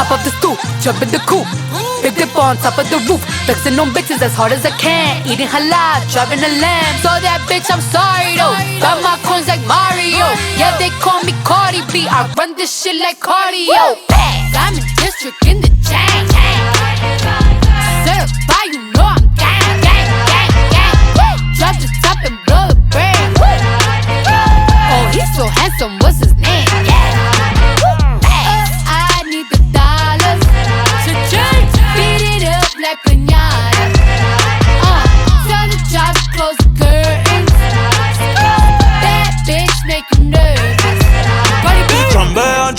hop off the stoop, jump in the coupe. Big dip on top of the roof, flexing on bitches as hard as I can. Eating halal, driving a lamb. So that bitch, I'm sorry though. Got my coins like Mario. Yeah, they call me Cardi B. I run this shit like cardio. Diamond district in the chain.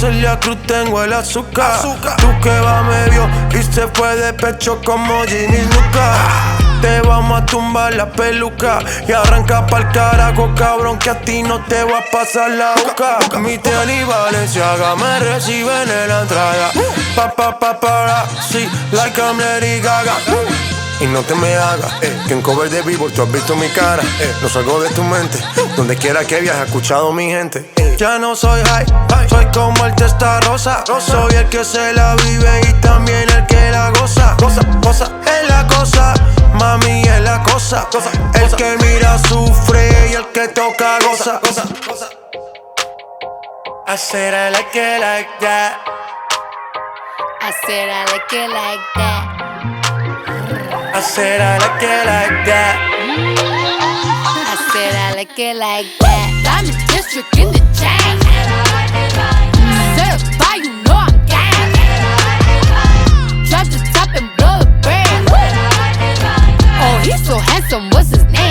Celia Cruz tengo el azúcar. Tú que va medio y se fue de pecho como Ginny Luca. Te vamos a tumbar la peluca y arranca pa'l carajo, cabrón, que a ti no te va a pasar la boca. Mi tenis Valenciaga me reciben en la entrada. Pa, pa, pa, para, sí, like I'm Lady Gaga. Y no te me hagas, eh, que en cover de Billboard tú has visto mi cara. Eh, no salgo de tu mente, donde quiera que viajes, escuchado mi gente. Eh, ya no soy high, soy como el testa rosa. Soy el que se la vive y también el que la goza. Goza, goza, es la cosa, mami es la cosa. El que mira sufre y el que toca goza. goza, goza. I said I like it like that. I said I like it like that. I said I like it like that. I said I like it like that. Diamond district in the chain. Certified, you know I'm gang. Drop the top and blow the brand. Oh, he's so handsome, what's his name?